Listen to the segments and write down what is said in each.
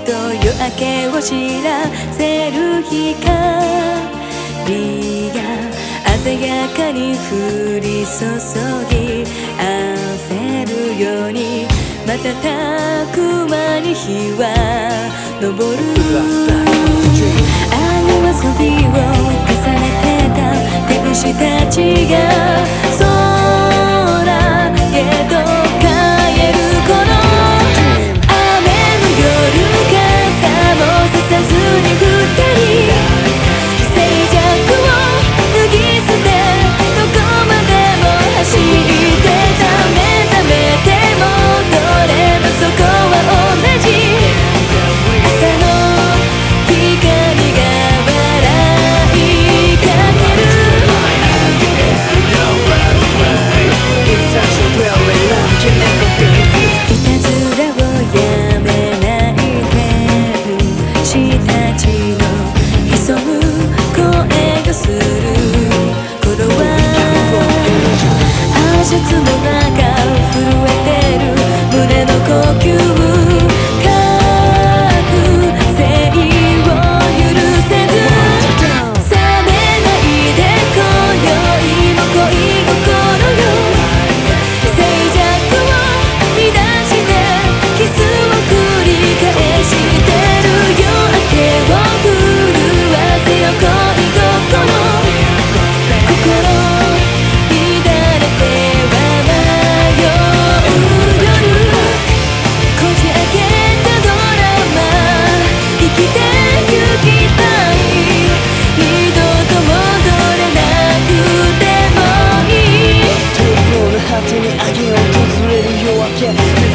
と夜明けを知らせる光が鮮やかに降り注ぎ焦るように瞬く間に日は昇る愛遊びを重ねてた天使たちがつもが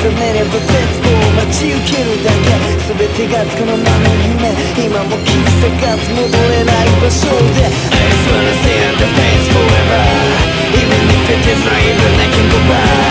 重ねれば絶望待ち受けるだけ全てがつかの間の夢今も君探す戻れない場所で I just wanna see the face forever Even if it is not even I can go back